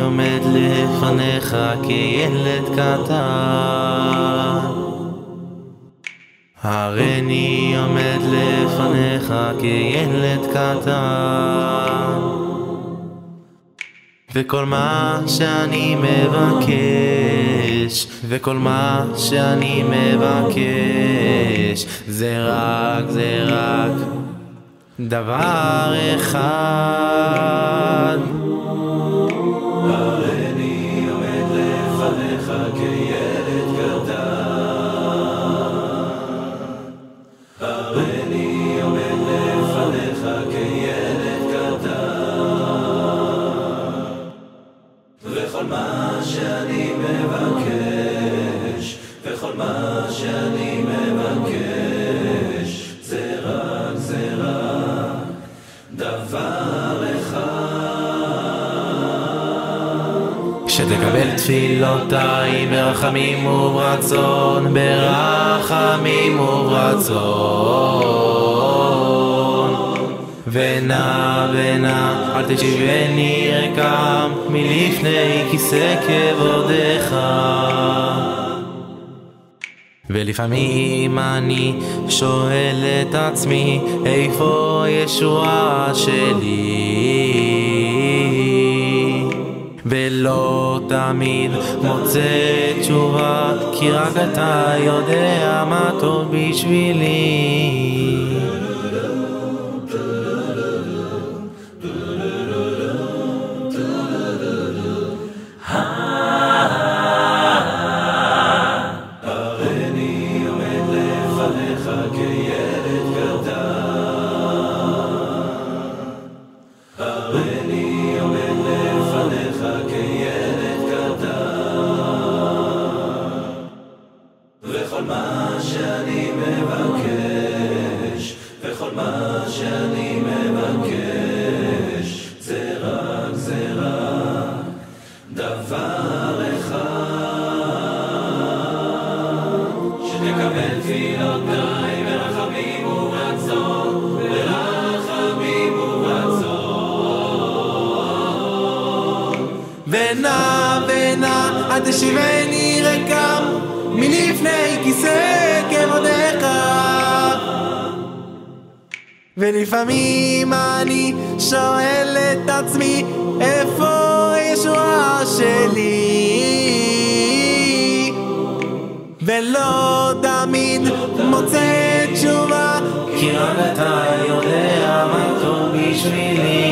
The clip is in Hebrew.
עומד לפניך כילד קטן. הריני עומד לפניך כילד קטן. וכל מה שאני מבקש וכל מה שאני מבקש זה רק, זה רק דבר אחד שתקבל תפילותיי ברחמים וברצון, ברחמים וברצון. ונע ונע, אל תשיבני רקם מלפני כיסא כבודך. ולפעמים אני שואל את עצמי, איפה הישועה שלי? ולא תמיד מוצא תשובה, כי רק אתה יודע מה טוב בשבילי. תשיבני רקם מלפני כיסא כבודך. ולפעמים אני שואל את עצמי, ולא תמיד מוצא תשובה, כי רק אתה יודע מה טוב בשבילי.